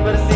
bersih